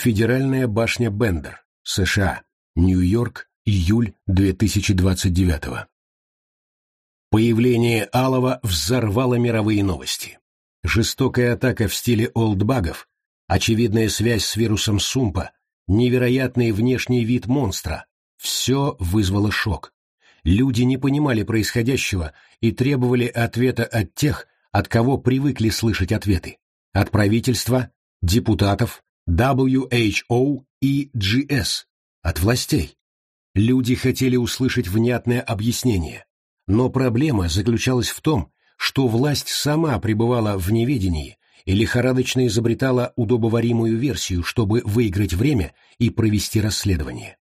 Федеральная башня Бендер, США, Нью-Йорк, июль 2029 Появление Алова взорвало мировые новости. Жестокая атака в стиле олдбагов, очевидная связь с вирусом Сумпа, невероятный внешний вид монстра – все вызвало шок. Люди не понимали происходящего и требовали ответа от тех, от кого привыкли слышать ответы. От правительства, депутатов, WHO и GS, от властей. Люди хотели услышать внятное объяснение. Но проблема заключалась в том, что власть сама пребывала в неведении и лихорадочно изобретала удобоваримую версию, чтобы выиграть время и провести расследование.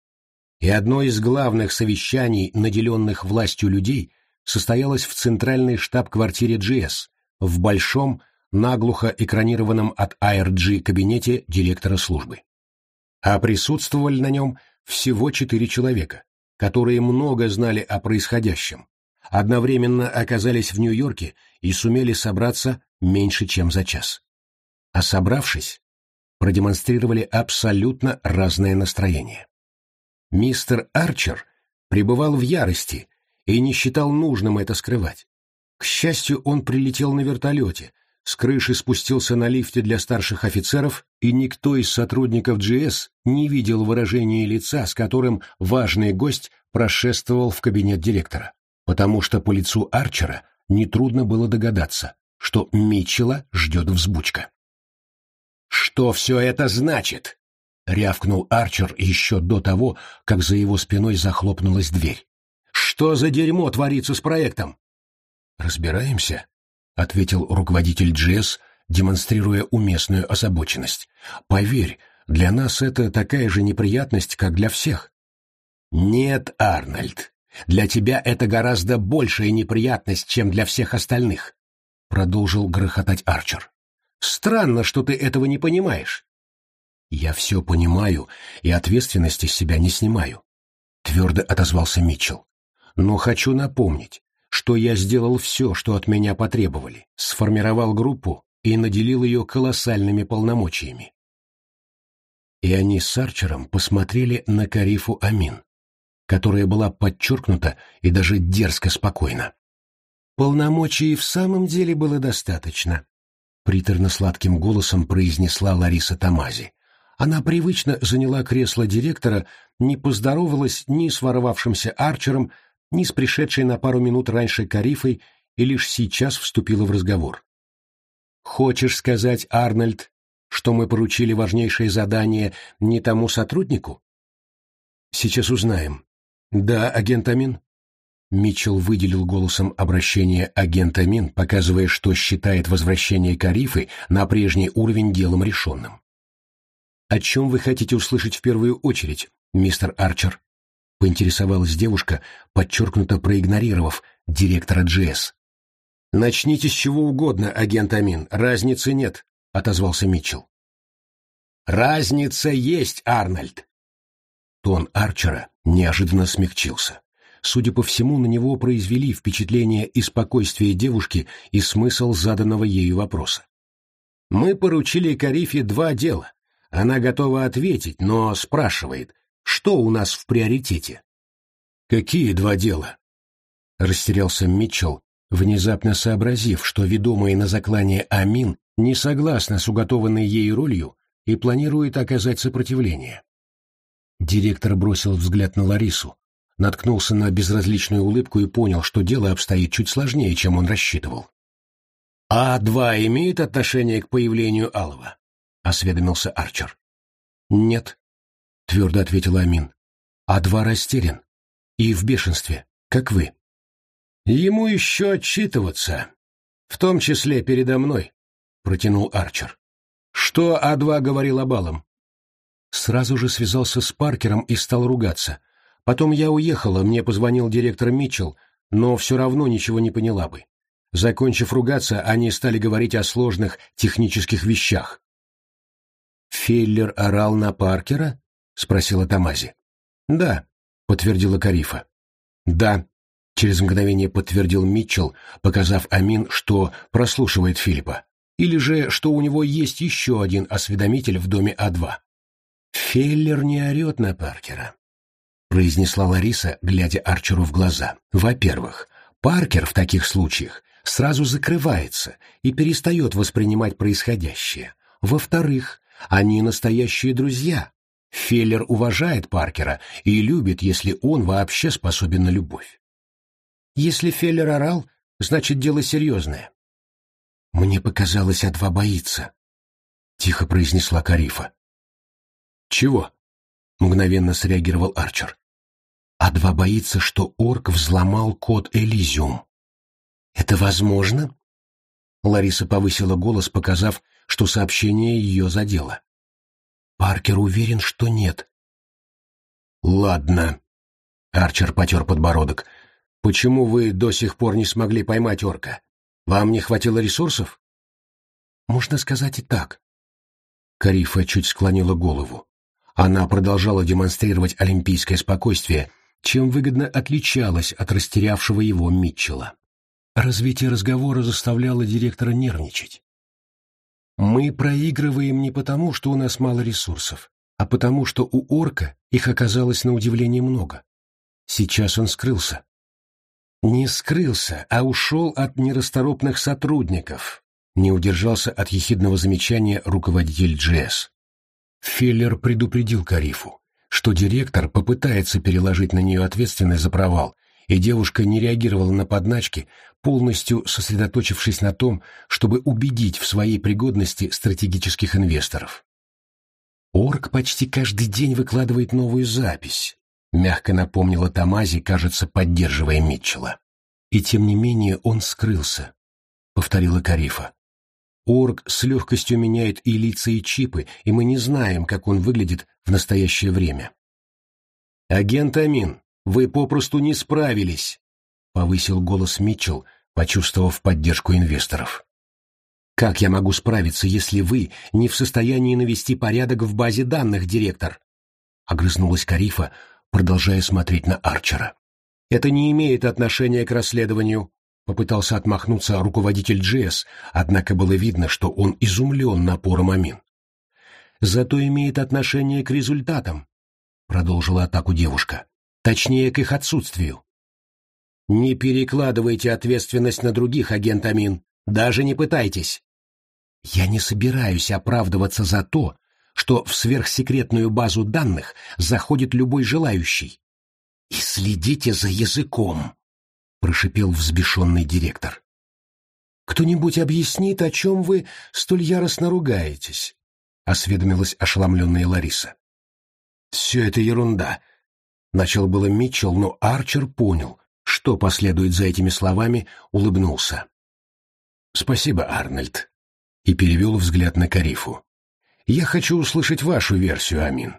И одно из главных совещаний, наделенных властью людей, состоялось в центральной штаб-квартире GS, в большом, наглухо экранированном от ARG кабинете директора службы. А присутствовали на нем всего четыре человека, которые много знали о происходящем, одновременно оказались в Нью-Йорке и сумели собраться меньше, чем за час. А собравшись, продемонстрировали абсолютно разное настроение. Мистер Арчер пребывал в ярости и не считал нужным это скрывать. К счастью, он прилетел на вертолете, с крыши спустился на лифте для старших офицеров, и никто из сотрудников GS не видел выражения лица, с которым важный гость прошествовал в кабинет директора потому что по лицу Арчера нетрудно было догадаться, что Митчелла ждет взбучка. «Что все это значит?» — рявкнул Арчер еще до того, как за его спиной захлопнулась дверь. «Что за дерьмо творится с проектом?» «Разбираемся», — ответил руководитель Джесс, демонстрируя уместную озабоченность. «Поверь, для нас это такая же неприятность, как для всех». «Нет, Арнольд, для тебя это гораздо большая неприятность, чем для всех остальных», — продолжил грохотать Арчер. «Странно, что ты этого не понимаешь». «Я все понимаю и ответственности с себя не снимаю», — твердо отозвался Митчелл. «Но хочу напомнить, что я сделал все, что от меня потребовали, сформировал группу и наделил ее колоссальными полномочиями». И они с Арчером посмотрели на Карифу Амин которая была подчеркнута и даже дерзко спокойна. Полномочий в самом деле было достаточно, приторно-сладким голосом произнесла Лариса Тамази. Она привычно заняла кресло директора, не поздоровалась ни с ворвавшимся Арчером, ни с пришедшей на пару минут раньше Карифой и лишь сейчас вступила в разговор. «Хочешь сказать, Арнольд, что мы поручили важнейшее задание не тому сотруднику?» «Сейчас узнаем», «Да, агент Амин». Митчелл выделил голосом обращение агент Амин, показывая, что считает возвращение Карифы на прежний уровень делом решенным. «О чем вы хотите услышать в первую очередь, мистер Арчер?» — поинтересовалась девушка, подчеркнуто проигнорировав директора GS. «Начните с чего угодно, агент Амин, разницы нет», — отозвался Митчелл. «Разница есть, Арнольд!» Тон Арчера неожиданно смягчился. Судя по всему, на него произвели впечатление и спокойствие девушки и смысл заданного ею вопроса. «Мы поручили Карифе два дела. Она готова ответить, но спрашивает, что у нас в приоритете?» «Какие два дела?» Растерялся Митчелл, внезапно сообразив, что ведомая на заклание Амин не согласна с уготованной ей ролью и планирует оказать сопротивление. Директор бросил взгляд на Ларису, наткнулся на безразличную улыбку и понял, что дело обстоит чуть сложнее, чем он рассчитывал. «А-2 имеет отношение к появлению Алова?» — осведомился Арчер. «Нет», — твердо ответил Амин. «А-2 растерян и в бешенстве, как вы». «Ему еще отчитываться, в том числе передо мной», — протянул Арчер. «Что А2 говорил об Алом?» Сразу же связался с Паркером и стал ругаться. Потом я уехала, мне позвонил директор Митчелл, но все равно ничего не поняла бы. Закончив ругаться, они стали говорить о сложных технических вещах. «Феллер орал на Паркера?» — спросила Тамази. «Да», — подтвердила Карифа. «Да», — через мгновение подтвердил Митчелл, показав Амин, что прослушивает Филиппа. Или же, что у него есть еще один осведомитель в доме А2. Феллер не орет на Паркера, произнесла Лариса, глядя Арчеру в глаза. Во-первых, Паркер в таких случаях сразу закрывается и перестает воспринимать происходящее. Во-вторых, они настоящие друзья. Феллер уважает Паркера и любит, если он вообще способен на любовь. Если Феллер орал, значит дело серьезное. Мне показалось, А2 боится, — тихо произнесла Карифа. Чего? — мгновенно среагировал Арчер. А2 боится, что орк взломал код Элизиум. Это возможно? Лариса повысила голос, показав, что сообщение ее задело. Паркер уверен, что нет. Ладно. Арчер потер подбородок. Почему вы до сих пор не смогли поймать орка? Вам не хватило ресурсов? Можно сказать и так. Карифа чуть склонила голову. Она продолжала демонстрировать олимпийское спокойствие, чем выгодно отличалась от растерявшего его Митчелла. Развитие разговора заставляло директора нервничать. Мы проигрываем не потому, что у нас мало ресурсов, а потому, что у орка их оказалось на удивление много. Сейчас он скрылся. Не скрылся, а ушел от нерасторопных сотрудников, не удержался от ехидного замечания руководитель GS. Феллер предупредил Карифу, что директор попытается переложить на нее ответственность за провал, и девушка не реагировала на подначки, полностью сосредоточившись на том, чтобы убедить в своей пригодности стратегических инвесторов. Орг почти каждый день выкладывает новую запись, мягко напомнила Тамази, кажется, поддерживая Митчелла. И тем не менее он скрылся, повторила Карифа. Орг с легкостью меняет и лица, и чипы, и мы не знаем, как он выглядит в настоящее время. «Агент Амин, вы попросту не справились», — повысил голос Митчелл, почувствовав поддержку инвесторов. «Как я могу справиться, если вы не в состоянии навести порядок в базе данных, директор?» — огрызнулась Карифа, продолжая смотреть на Арчера. «Это не имеет отношения к расследованию», — попытался отмахнуться руководитель GS, однако было видно, что он изумлен напором Амин. «Зато имеет отношение к результатам», — продолжила атаку девушка. «Точнее, к их отсутствию. Не перекладывайте ответственность на других, агент Амин. Даже не пытайтесь. Я не собираюсь оправдываться за то, что в сверхсекретную базу данных заходит любой желающий. И следите за языком, прошипел взбешенный директор. Кто-нибудь объяснит, о чем вы столь яростно ругаетесь? осведомилась ошеломленная Лариса. Все это ерунда. Начал было Митчелл, но Арчер понял, что последует за этими словами, улыбнулся. «Спасибо, Арнольд», и перевел взгляд на Карифу. «Я хочу услышать вашу версию, Амин.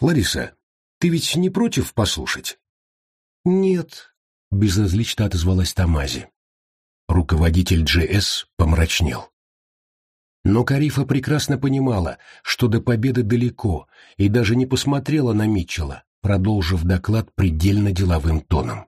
Лариса, ты ведь не против послушать?» «Нет», — безразлично отозвалась Тамази. Руководитель GS помрачнел. Но Карифа прекрасно понимала, что до победы далеко, и даже не посмотрела на Митчелла, продолжив доклад предельно деловым тоном.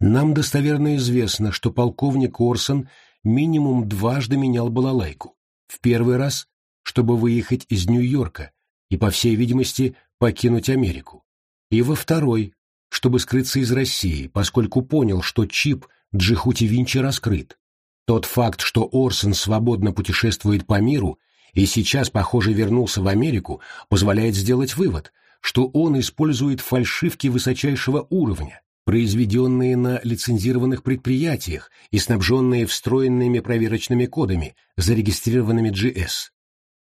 Нам достоверно известно, что полковник Орсон минимум дважды менял балалайку. В первый раз, чтобы выехать из Нью-Йорка и, по всей видимости, покинуть Америку. И во второй, чтобы скрыться из России, поскольку понял, что чип Джихути Винчи раскрыт. Тот факт, что Орсон свободно путешествует по миру и сейчас, похоже, вернулся в Америку, позволяет сделать вывод, что он использует фальшивки высочайшего уровня, произведенные на лицензированных предприятиях и снабженные встроенными проверочными кодами, зарегистрированными GS.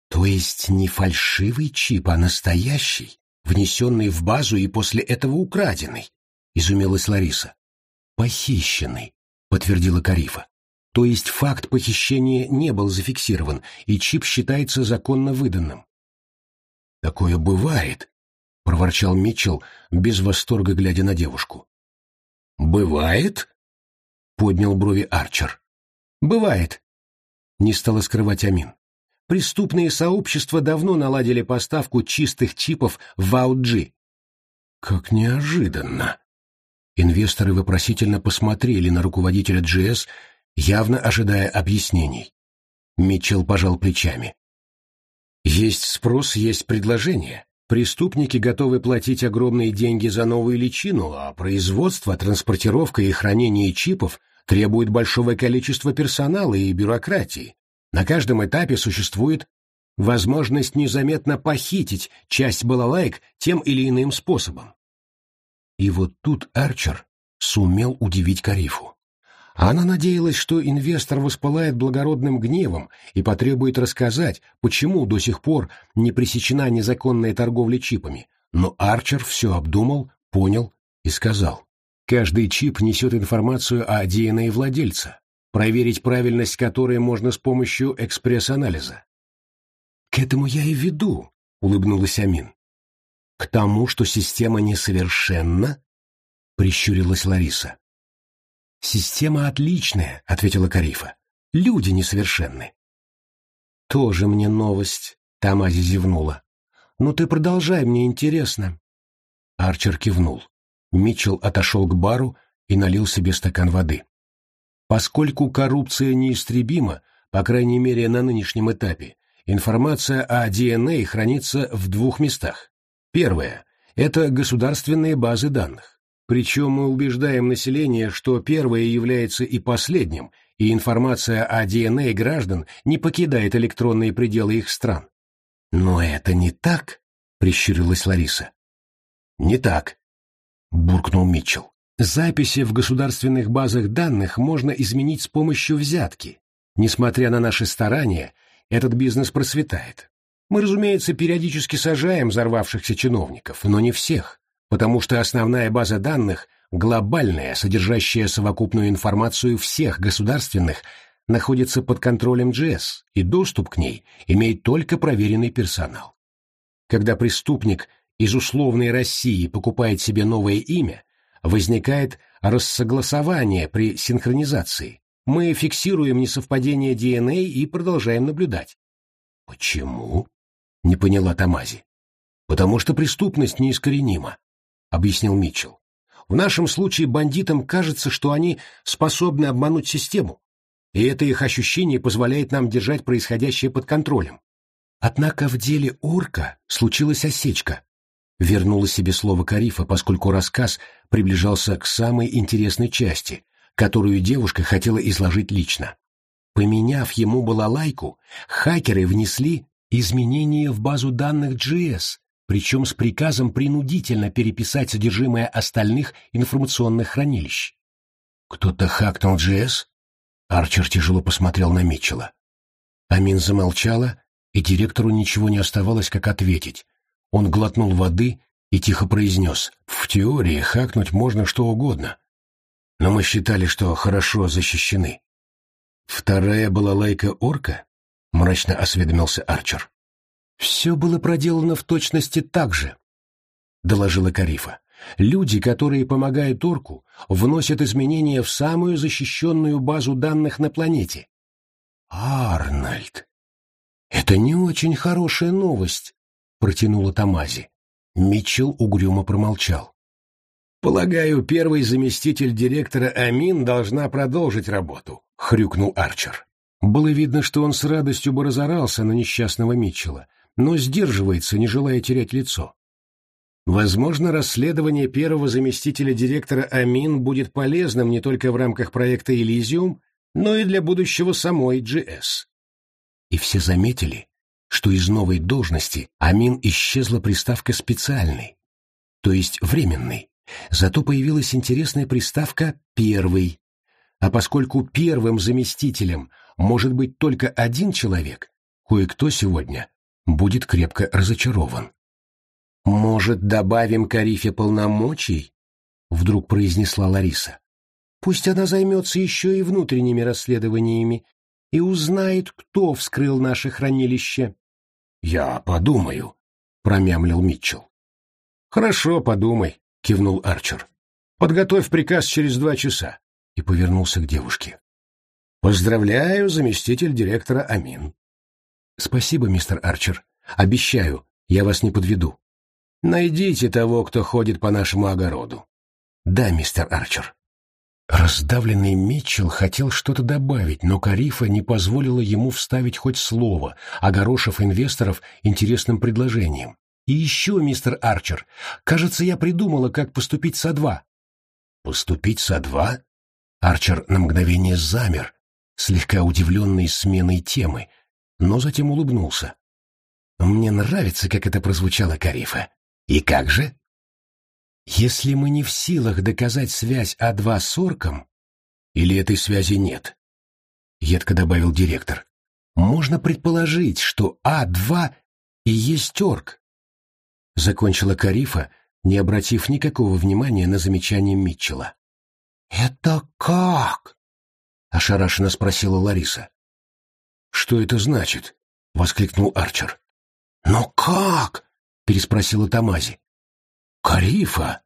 То есть не фальшивый чип, а настоящий, внесенный в базу и после этого украденный, изумилась Лариса. Похищенный, подтвердила Карифа. То есть факт похищения не был зафиксирован, и чип считается законно выданным. Такое бывает, проворчал Митчелл, без восторга глядя на девушку. «Бывает?» — поднял брови Арчер. «Бывает», — не стала скрывать Амин. «Преступные сообщества давно наладили поставку чистых чипов в AUG». «Как неожиданно!» Инвесторы вопросительно посмотрели на руководителя GS, явно ожидая объяснений. Митчелл пожал плечами. «Есть спрос, есть предложение. Преступники готовы платить огромные деньги за новую личину, а производство, транспортировка и хранение чипов требует большого количества персонала и бюрократии. На каждом этапе существует возможность незаметно похитить часть балалайк тем или иным способом. И вот тут Арчер сумел удивить Карифу. Она надеялась, что инвестор воспылает благородным гневом и потребует рассказать, почему до сих пор не пресечена незаконная торговля чипами, но Арчер все обдумал, понял и сказал. Каждый чип несет информацию о DNA владельца, проверить правильность которой можно с помощью экспресс-анализа. «К этому я и веду», — улыбнулась Амин. «К тому, что система несовершенна?» — прищурилась Лариса. «Система отличная», — ответила Карифа. «Люди несовершенны». «Тоже мне новость», — Тамази зевнула. «Ну ты продолжай, мне интересно». Арчер кивнул. Митчелл отошел к бару и налил себе стакан воды. Поскольку коррупция неистребима, по крайней мере на нынешнем этапе, информация о ДНК хранится в двух местах. Первое – это государственные базы данных. Причем мы убеждаем население, что первое является и последним, и информация о ДНК граждан не покидает электронные пределы их стран. «Но это не так», — прищурилась Лариса. «Не так», — буркнул Митчелл. «Записи в государственных базах данных можно изменить с помощью взятки. Несмотря на наши старания, этот бизнес процветает. Мы, разумеется, периодически сажаем взорвавшихся чиновников, но не всех потому что основная база данных, глобальная, содержащая совокупную информацию всех государственных, находится под контролем GS, и доступ к ней имеет только проверенный персонал. Когда преступник из условной России покупает себе новое имя, возникает рассогласование при синхронизации. Мы фиксируем несовпадение DNA и продолжаем наблюдать. Почему? Не поняла Тамази. Потому что преступность неискоренима объяснил Митчелл. В нашем случае бандитам кажется, что они способны обмануть систему, и это их ощущение позволяет нам держать происходящее под контролем. Однако в деле Орка случилась осечка. Вернула себе слово Карифа, поскольку рассказ приближался к самой интересной части, которую девушка хотела изложить лично. Поменяв ему балалайку, хакеры внесли изменения в базу данных GS, причем с приказом принудительно переписать содержимое остальных информационных хранилищ. «Кто-то хакнул GS?» Арчер тяжело посмотрел на Митчелла. Амин замолчала, и директору ничего не оставалось, как ответить. Он глотнул воды и тихо произнес, «В теории хакнуть можно что угодно, но мы считали, что хорошо защищены». «Вторая была лайка орка?» — мрачно осведомился Арчер. «Все было проделано в точности так же», — доложила Карифа. «Люди, которые помогают Орку, вносят изменения в самую защищенную базу данных на планете». «Арнольд, это не очень хорошая новость», — протянула Тамази. Митчелл угрюмо промолчал. «Полагаю, первый заместитель директора Амин должна продолжить работу», — хрюкнул Арчер. Было видно, что он с радостью бы разорался на несчастного Митчелла, но сдерживается, не желая терять лицо. Возможно, расследование первого заместителя директора Амин будет полезным не только в рамках проекта «Элизиум», но и для будущего самой GS. И все заметили, что из новой должности Амин исчезла приставка «специальный», то есть временный. Зато появилась интересная приставка «первый». А поскольку первым заместителем может быть только один человек, кое-кто сегодня будет крепко разочарован. «Может, добавим Карифе полномочий?» — вдруг произнесла Лариса. «Пусть она займется еще и внутренними расследованиями и узнает, кто вскрыл наше хранилище». «Я подумаю», — промямлил Митчелл. «Хорошо, подумай», — кивнул Арчер. «Подготовь приказ через два часа», — и повернулся к девушке. «Поздравляю, заместитель директора Амин. «Спасибо, мистер Арчер. Обещаю, я вас не подведу». «Найдите того, кто ходит по нашему огороду». «Да, мистер Арчер». Раздавленный Митчелл хотел что-то добавить, но Карифа не позволила ему вставить хоть слово, огорошив инвесторов интересным предложением. И еще, мистер Арчер, кажется, я придумала, как поступить со два. Поступить со два? Арчер на мгновение замер, слегка удивленный сменой темы, но затем улыбнулся. Мне нравится, как это прозвучало, Карифа. И как же? Если мы не в силах доказать связь А2 с орком, или этой связи нет, едко добавил директор, можно предположить, что А2 и есть орк. Закончила Карифа, не обратив никакого внимания на замечание Митчелла. «Это как?» — ошарашенно спросила Лариса. «Что это значит?» — воскликнул Арчер. «Но как?» — переспросила Тамази. «Карифа!»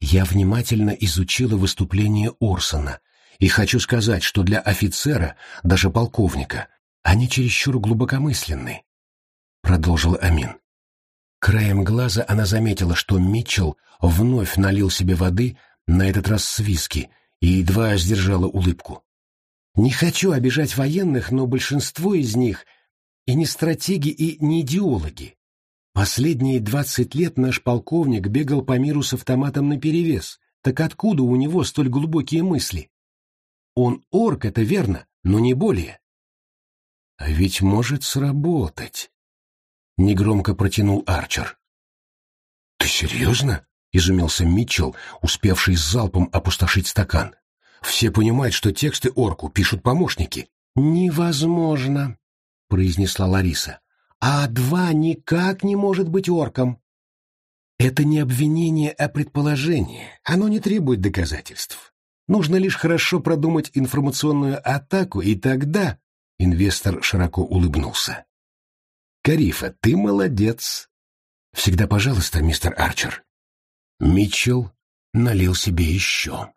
Я внимательно изучила выступление Орсона и хочу сказать, что для офицера, даже полковника, они чересчур глубокомысленны, — продолжил Амин. Краем глаза она заметила, что Митчелл вновь налил себе воды, на этот раз с виски, и едва сдержала улыбку. «Не хочу обижать военных, но большинство из них и не стратеги, и не идеологи. Последние двадцать лет наш полковник бегал по миру с автоматом наперевес. Так откуда у него столь глубокие мысли? Он орк, это верно, но не более. А ведь может сработать. Негромко протянул Арчер. Ты серьезно? Изумился Митчелл, успевший с залпом опустошить стакан. Все понимают, что тексты орку пишут помощники. Невозможно, произнесла Лариса. А два никак не может быть орком. Это не обвинение, а предположение. Оно не требует доказательств. Нужно лишь хорошо продумать информационную атаку, и тогда... Инвестор широко улыбнулся. «Карифа, ты молодец!» «Всегда пожалуйста, мистер Арчер». Митчелл налил себе еще.